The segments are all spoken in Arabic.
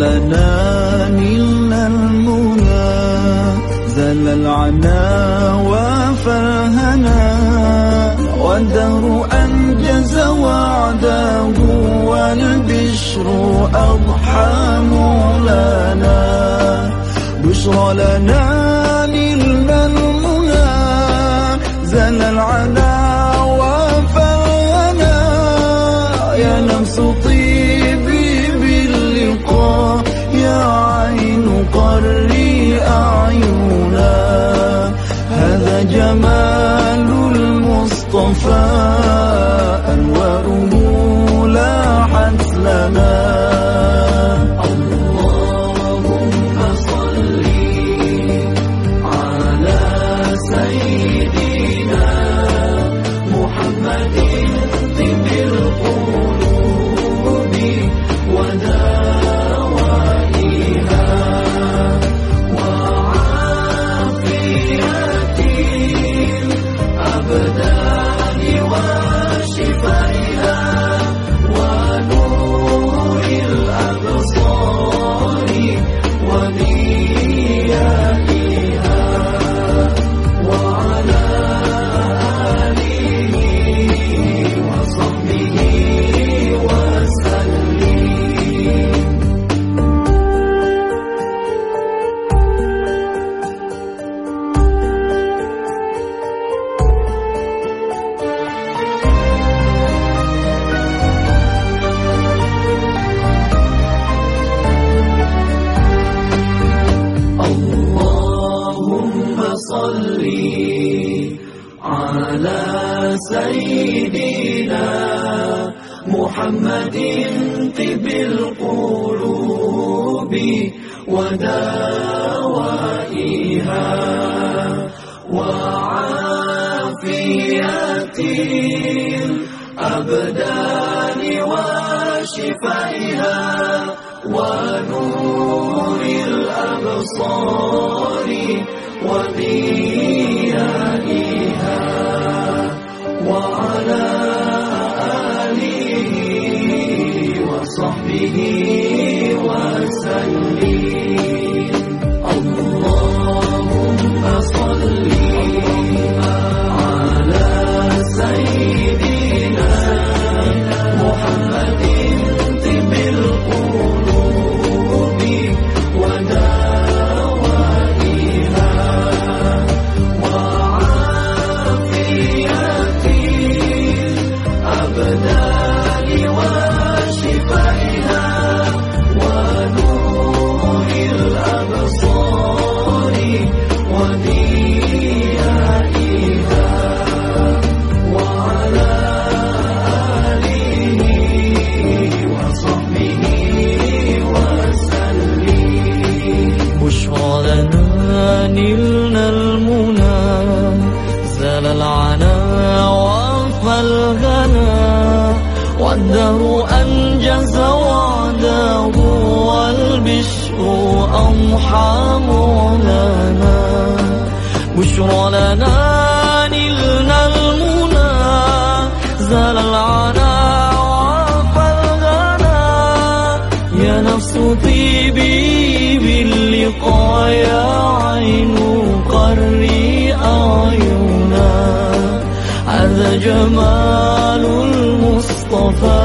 لنا من المنى زال العنا وفرهنا. والدهر أنجز وعده والبشر أضحى لنا بشرى لنا another محمد طب القلوب ودوائها وعافية الأبدان وشفائها ونور الأبصار وضيائها وعلى به وسلم ولنا نلنا المنى زال العنا وعفى الغنى يا نفس طيب طيبي باللقاء يا عين قري أعينا هذا جمال المصطفى.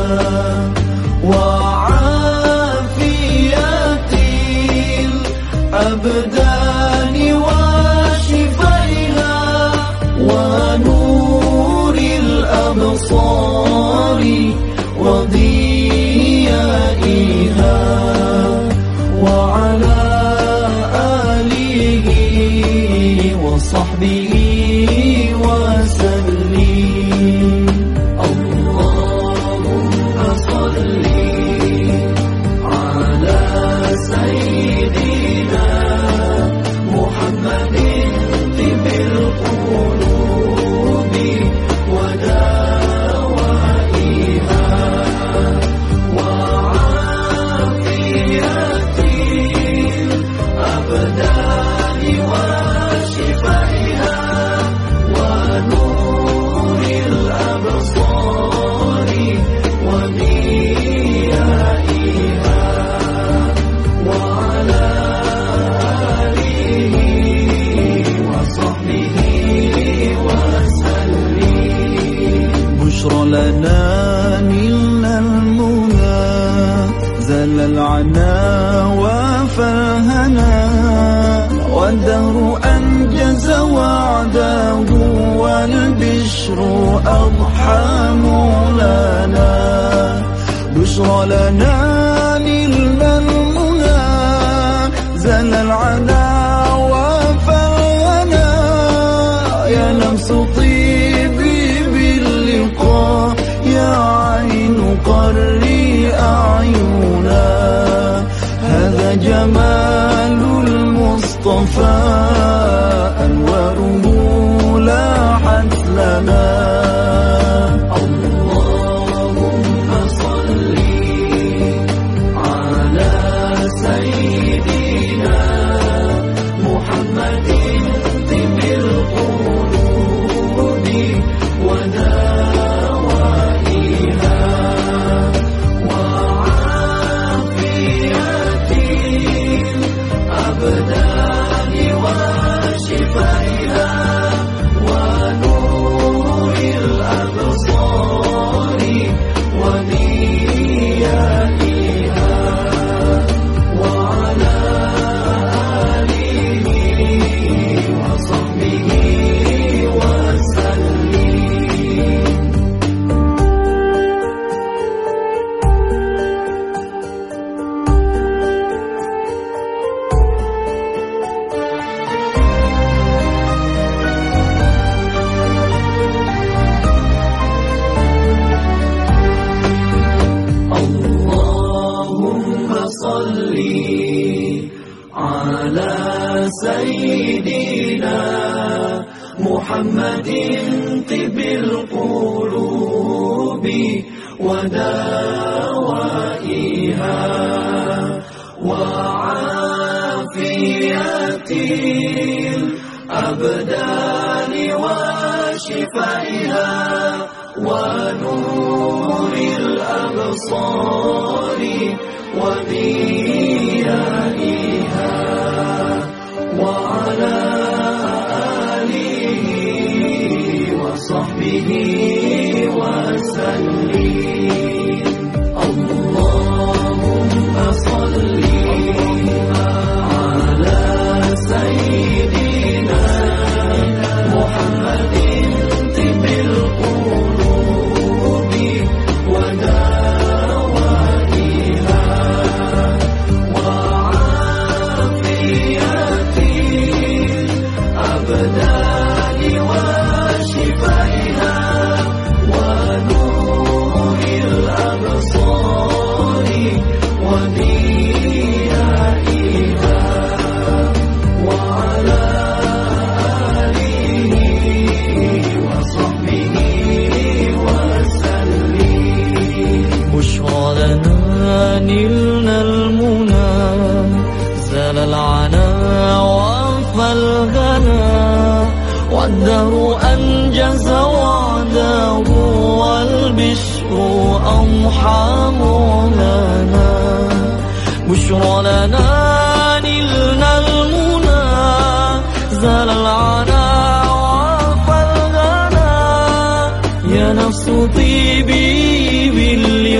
love.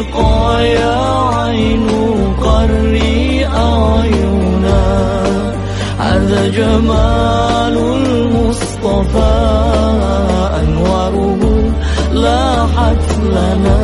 الشقا يا عين قري أعينا هذا جمال المصطفى أنواره لاحت لنا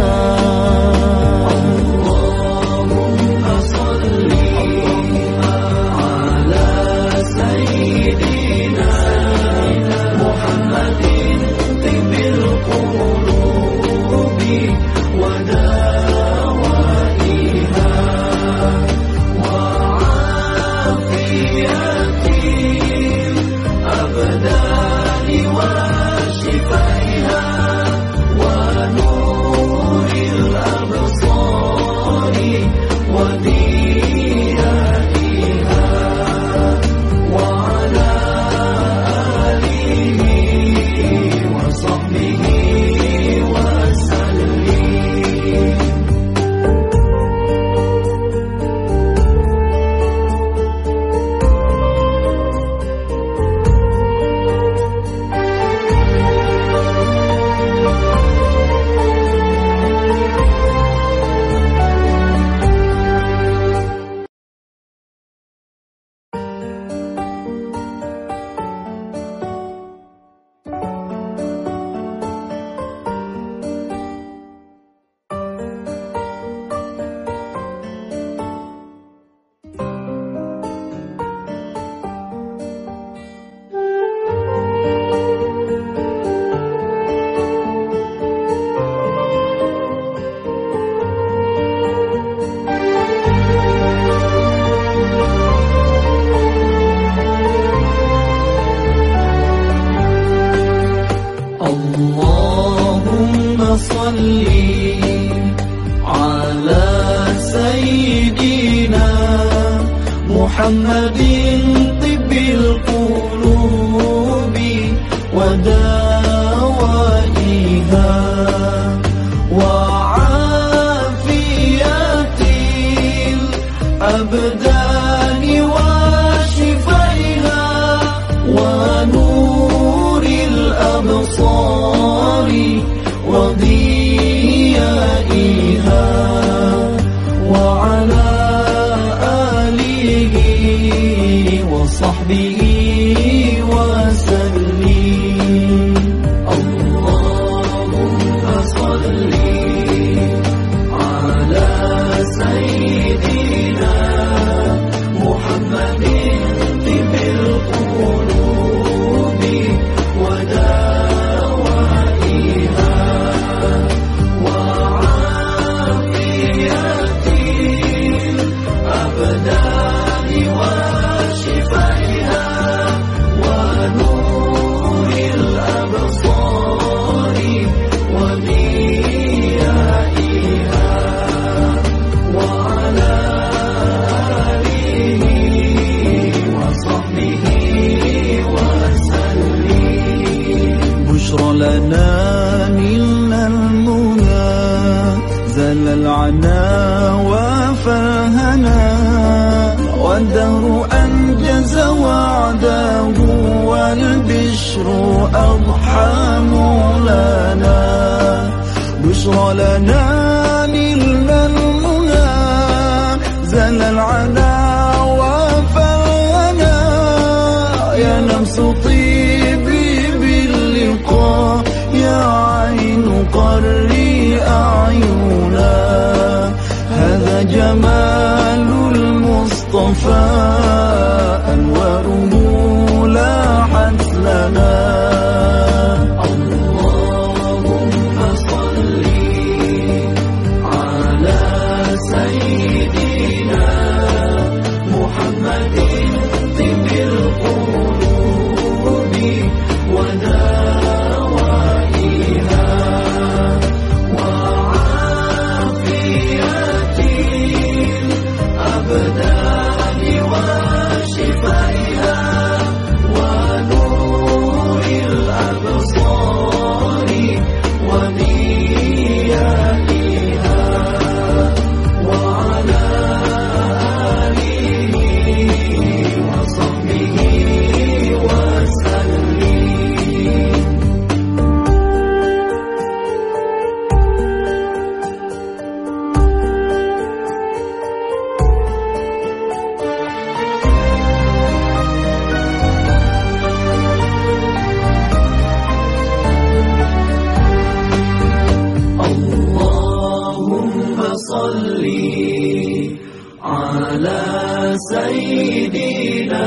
سيدنا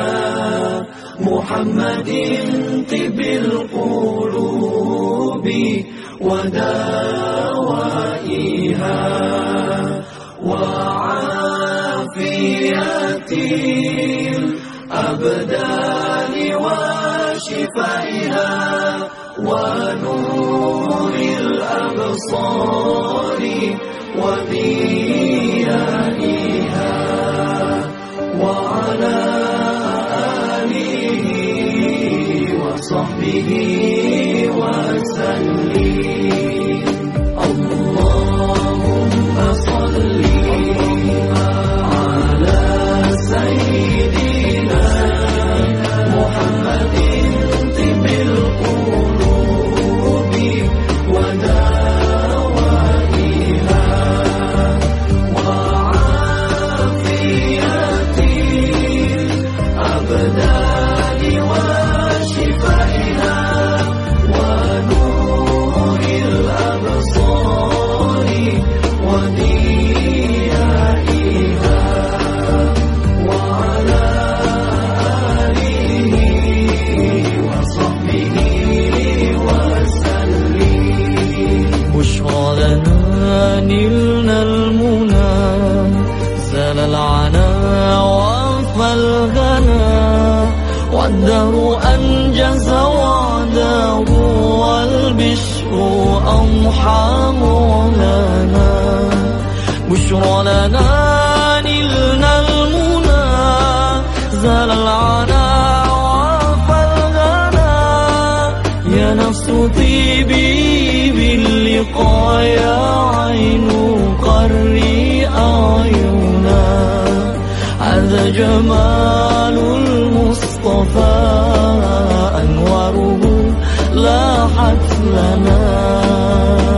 محمد طب القلوب ودوائها وعافية الأبدان وشفائها ونور الأبصار وضيائها وعلى آله وصحبه وسلم. نفس طيبي باللقاء يا عين قري أعينا هذا جمال المصطفى أنواره لاحت لنا.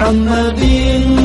محمد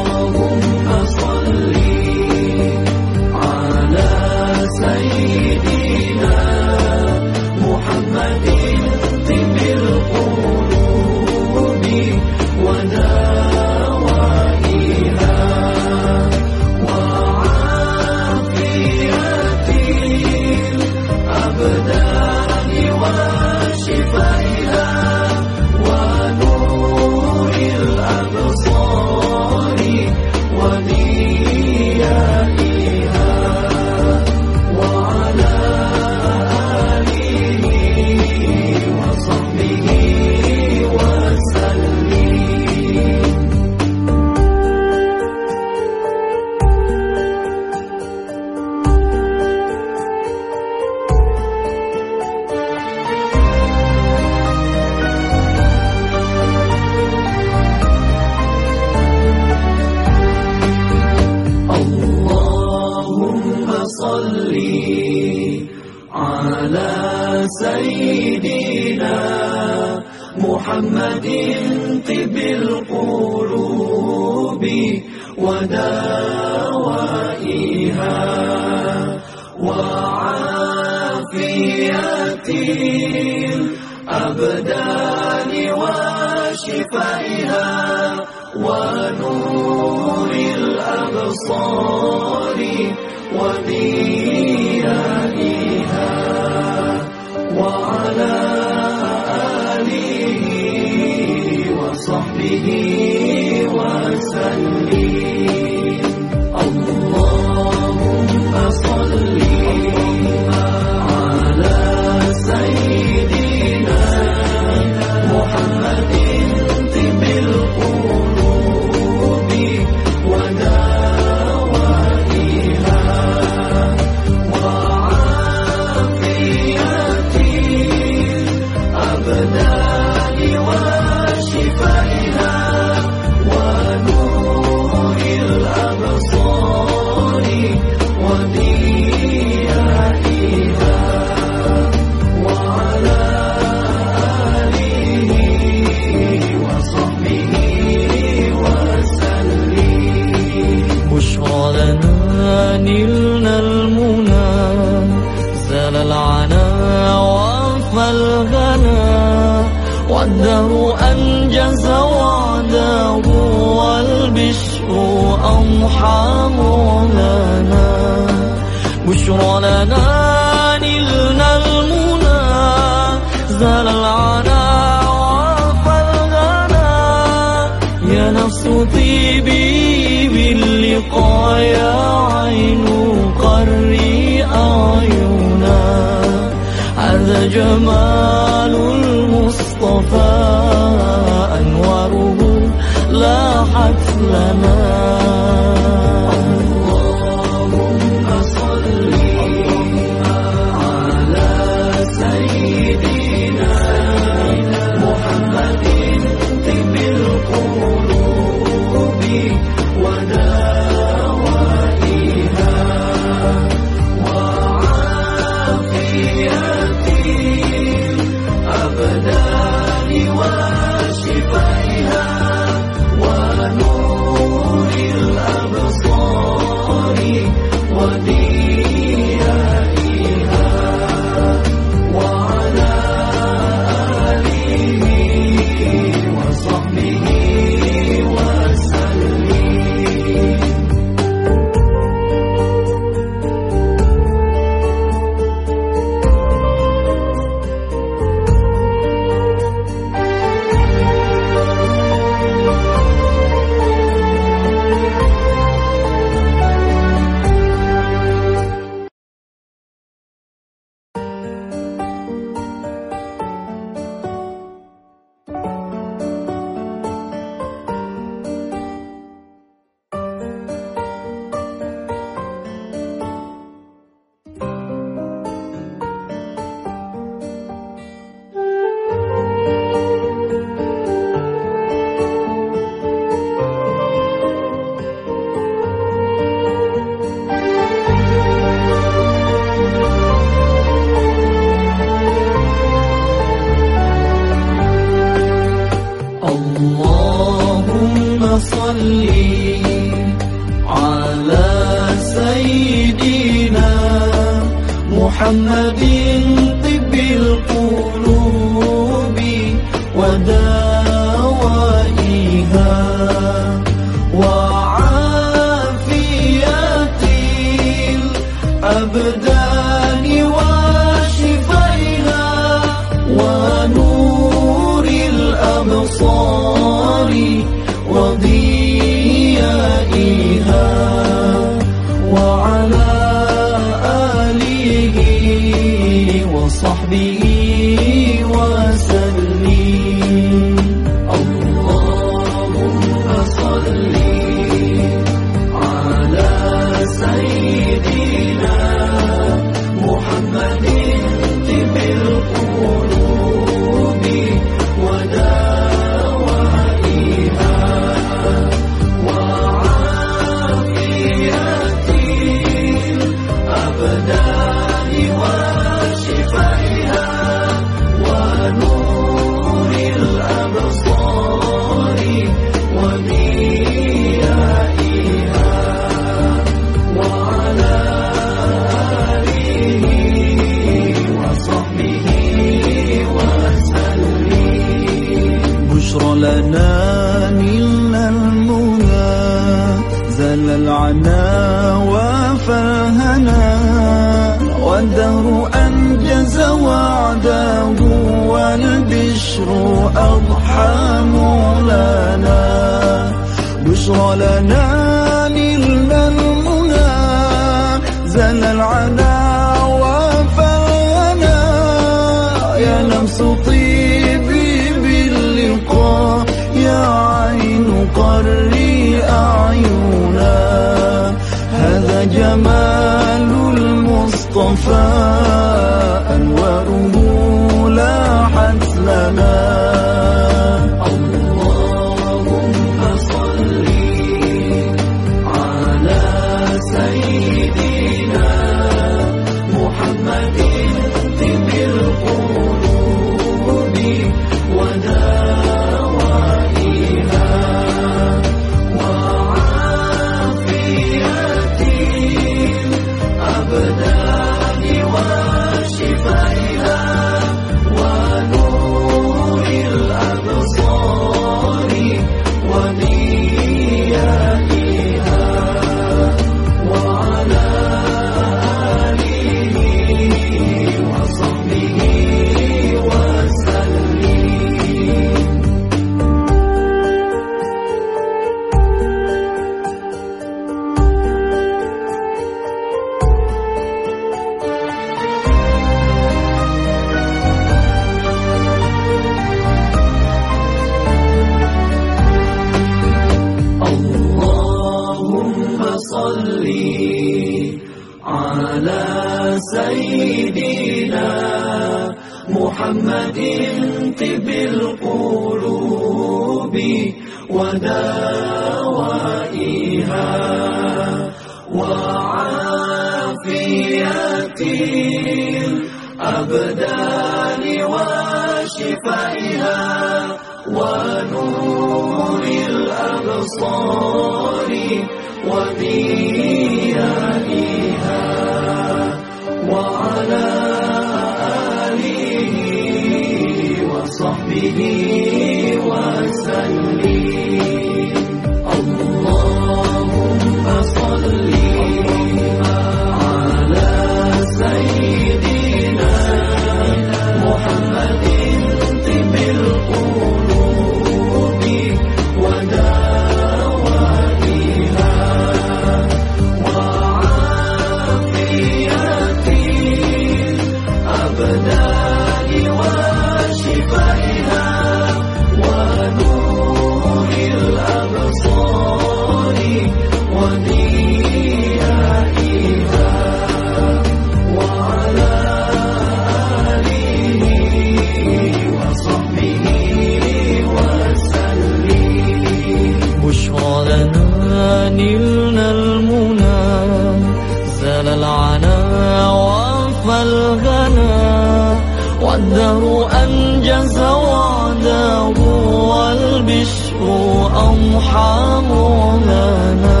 أوحى مولانا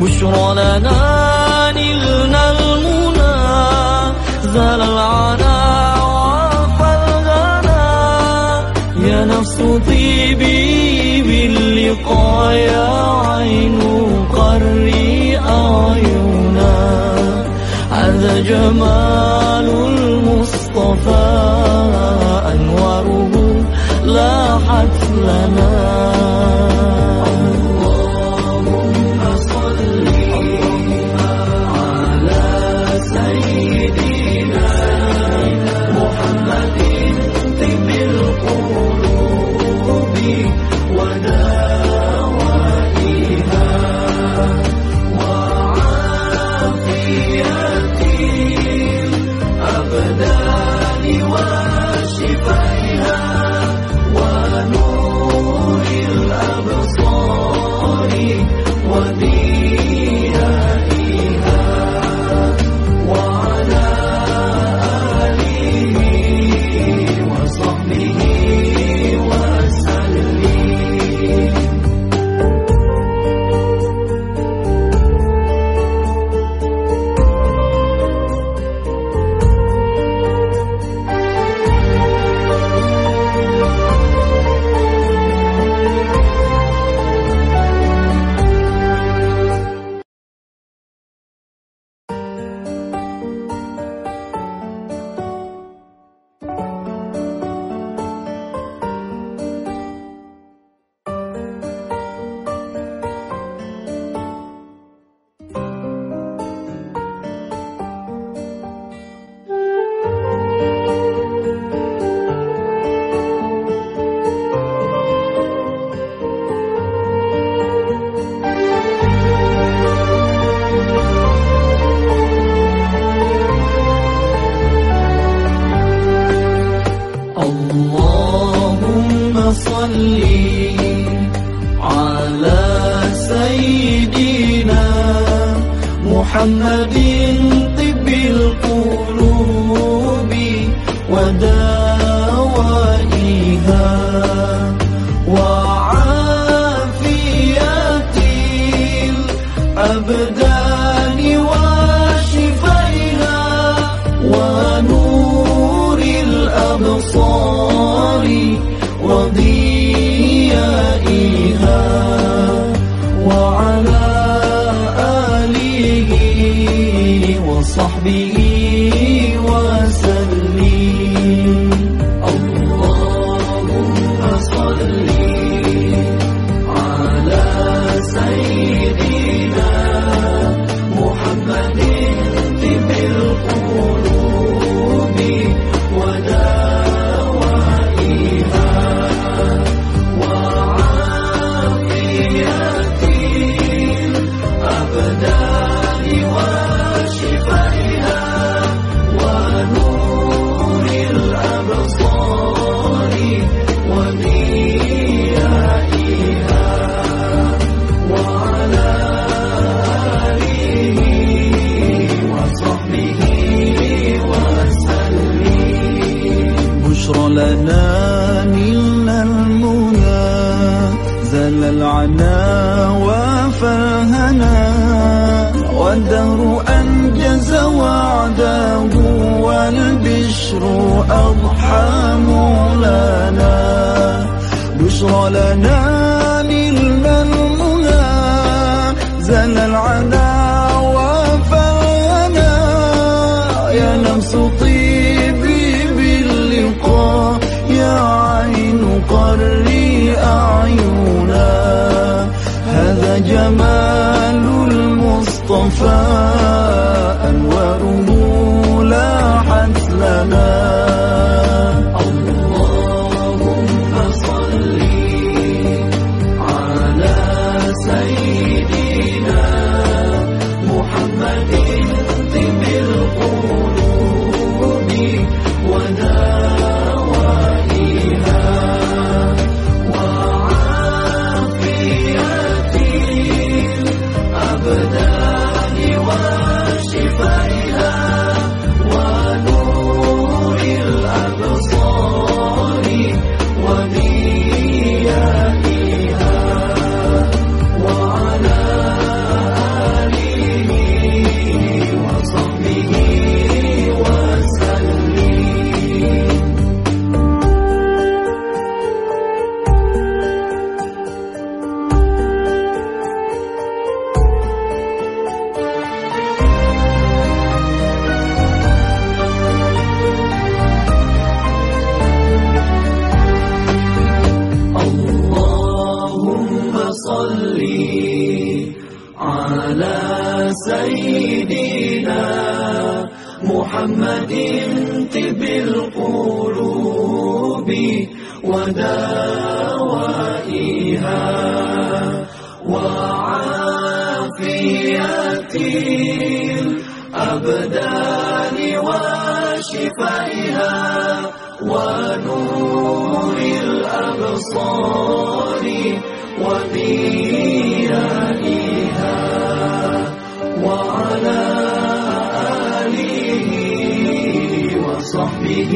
بشرى لنا نلنا المنى زال العنا وعفى الغنا يا نفس طيبي باللقاء يا عين قري أعينا هذا جمال المصطفى. أنواره لاحت lana I'm Muhammadin زن العذاب أبصاري وضيائها وعلى آله وصحبه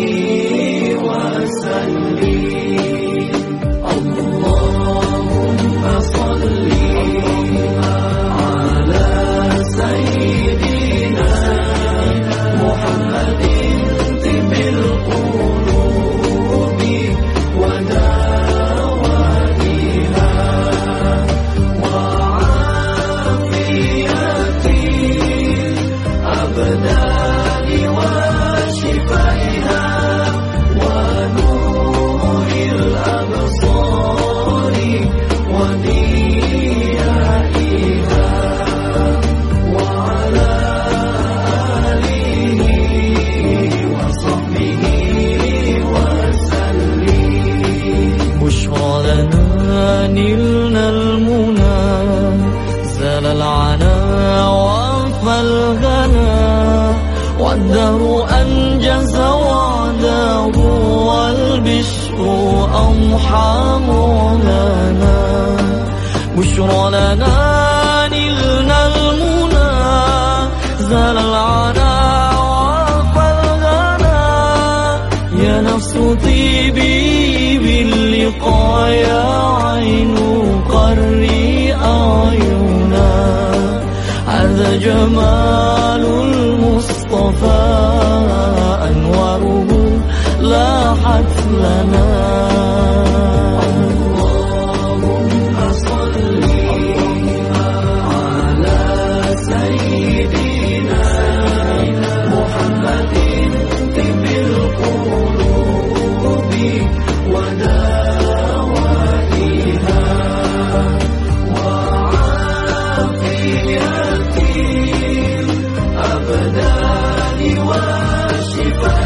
يا عين قري أعينا هذا جمال المصطفى أنواره لاحت لنا. والداء والشفاء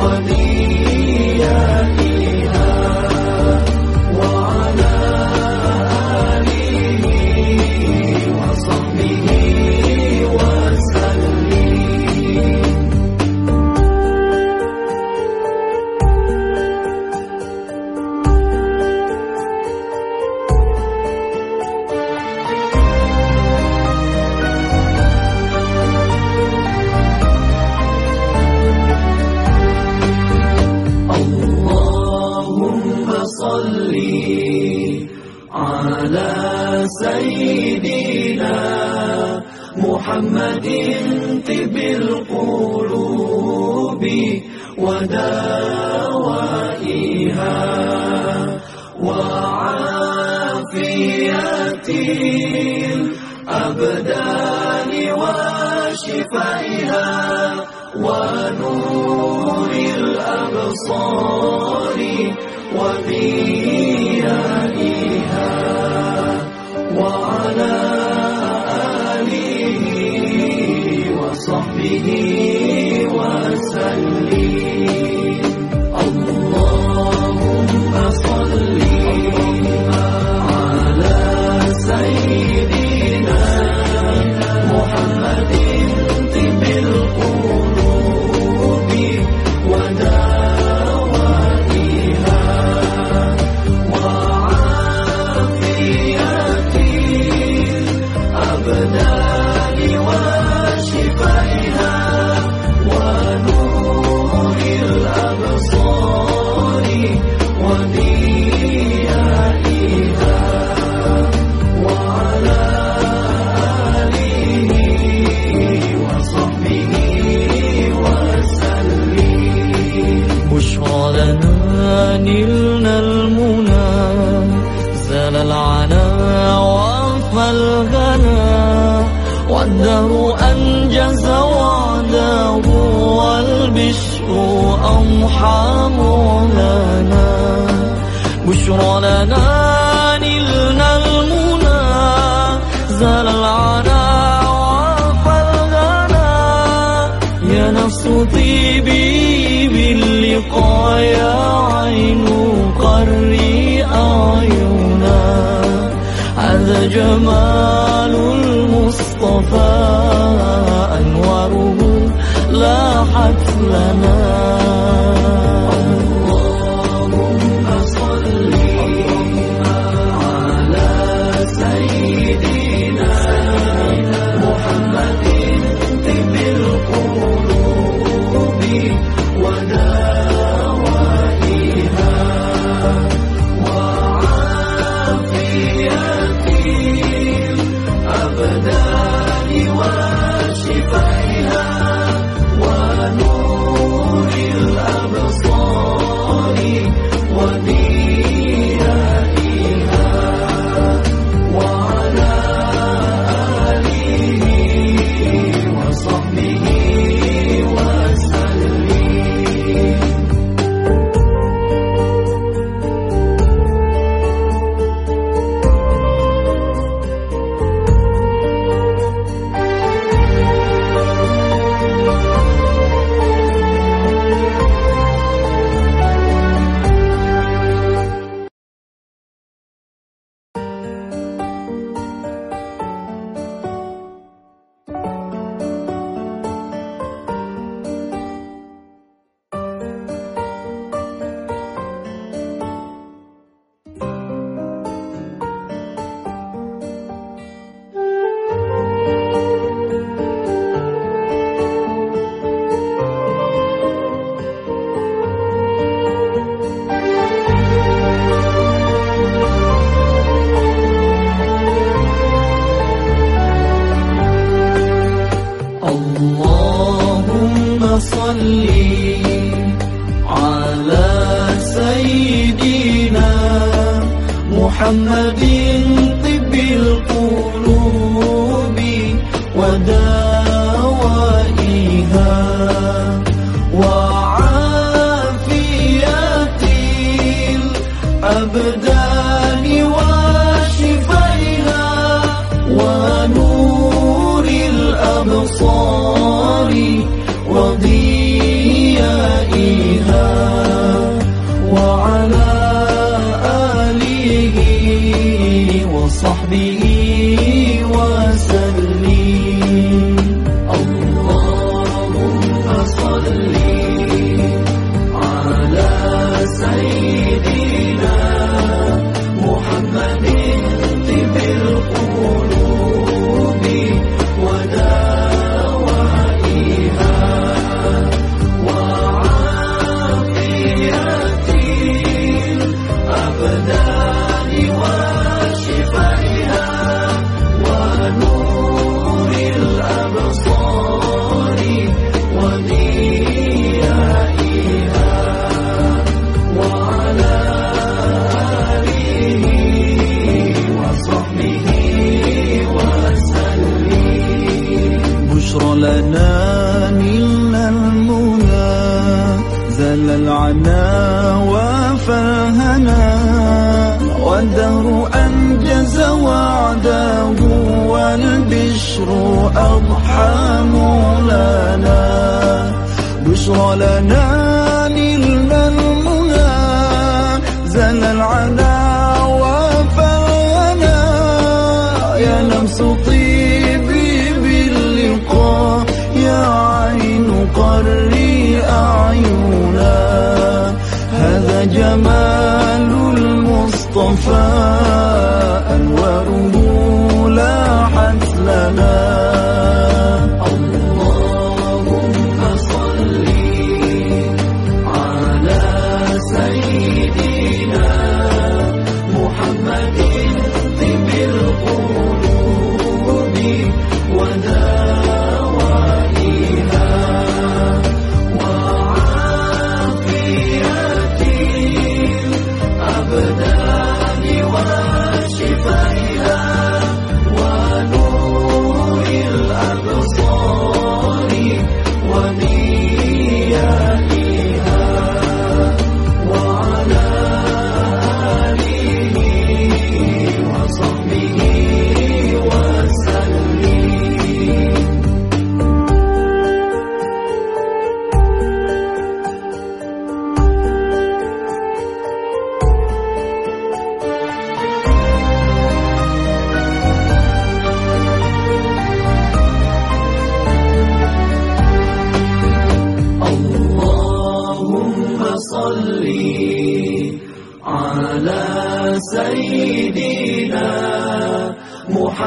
我的。لنا نلنا المنى زال العنا وعفى الغنى. والدهر أنجز وعده والبشر أمحى مولانا. بشرى لنا باللقاء يا عين قري أعينا هذا جمال المصطفى أنواره لاحت لنا والدهر أنجز وعده والبشر أضحى مولانا. بشرى لنا نلنا المنى زل العنا وفانا يا لمس طيبي باللقاء يا عين قري أعينا هذا جمال المصطفى أنواره لاحت لنا.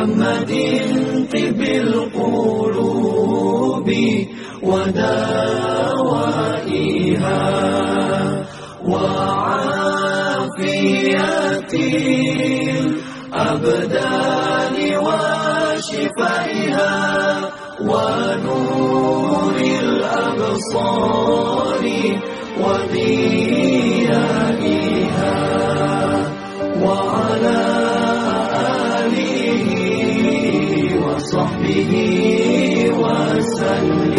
محمد طب القلوب ودوائها وعافية الأبدان وشفائها ونور الأبصار وضيائها وعلى وصحبه وسلم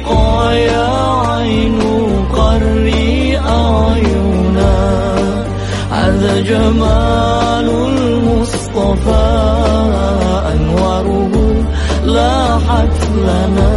تبقى عين قري أعينا هذا جمال المصطفى أنواره لاحت لنا.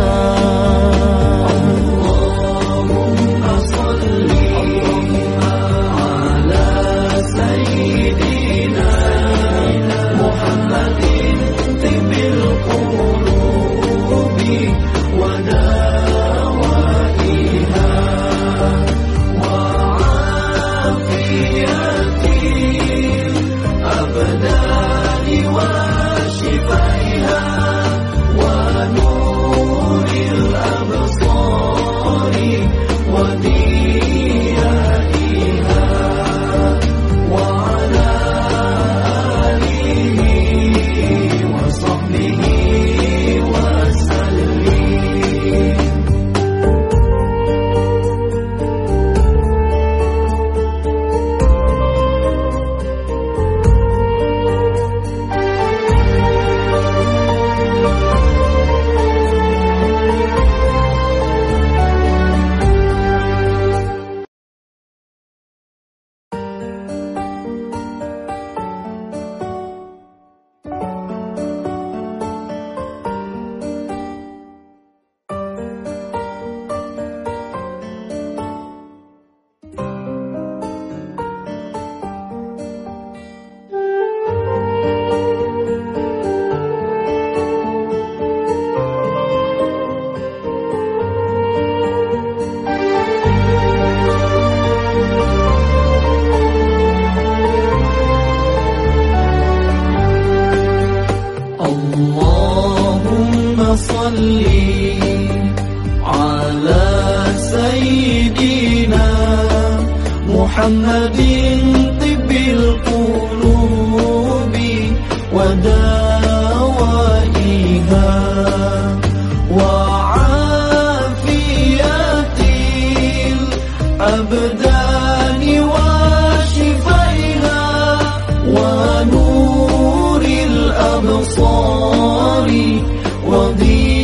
我你。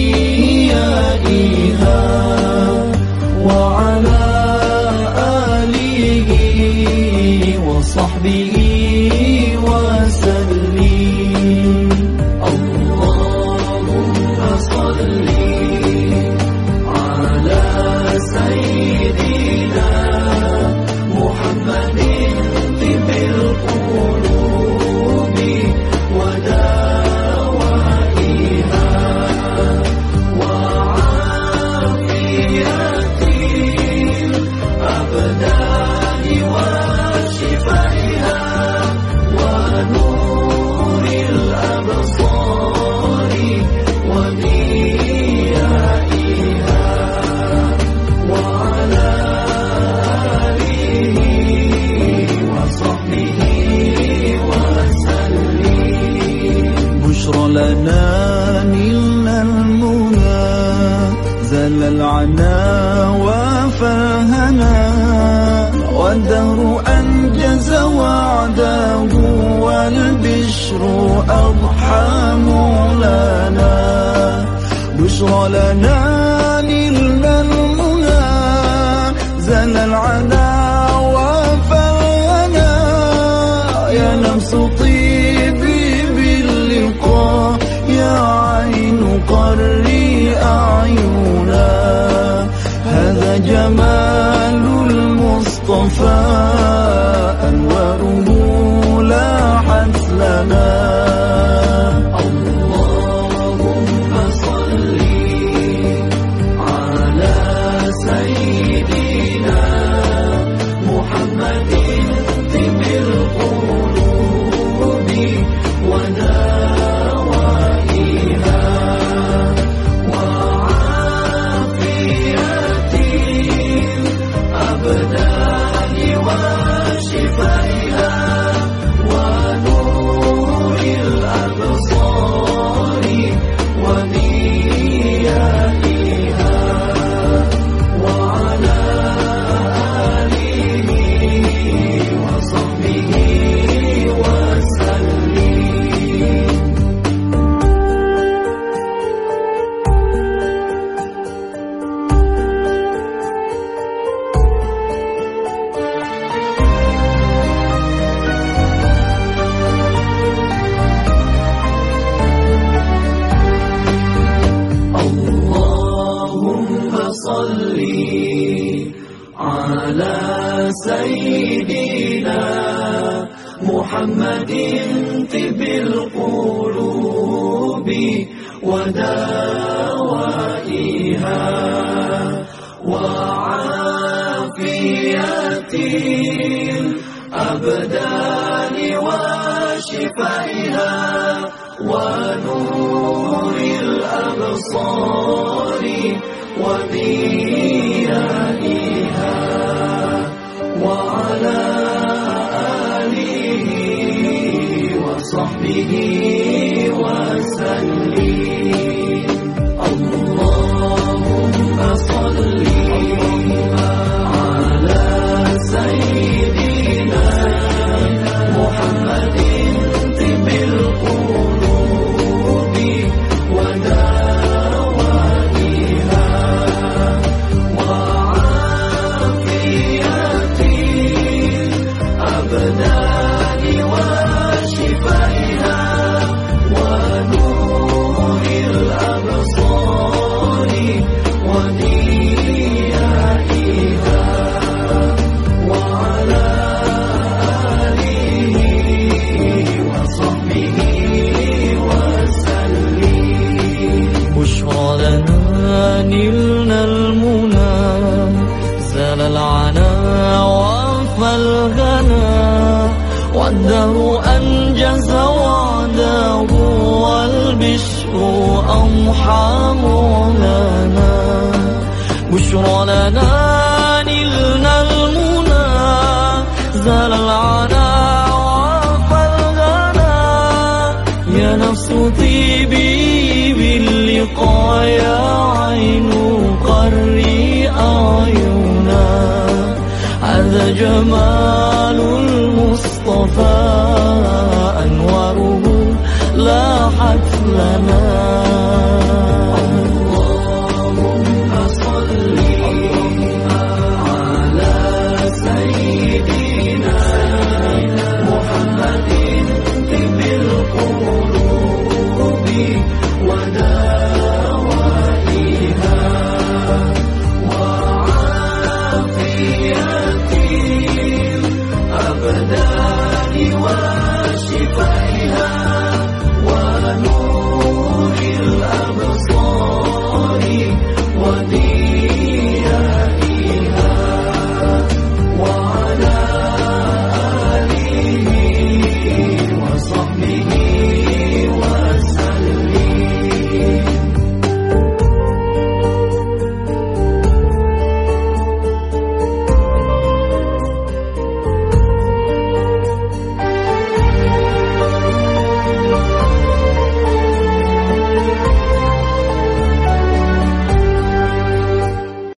بشرى لنا نلنا المنى زل العنا وفهنا يا نفس طيبي باللقاء يا عين قري أعينا هذا جمال المصطفى أنواره لاحت لنا. بشرى لنا نلنا المنى زال العنا وفى الغنى يا نفس طيبي باللقاء يا عين قري أعينا هذا جمال المصطفى أنواره لاحت لنا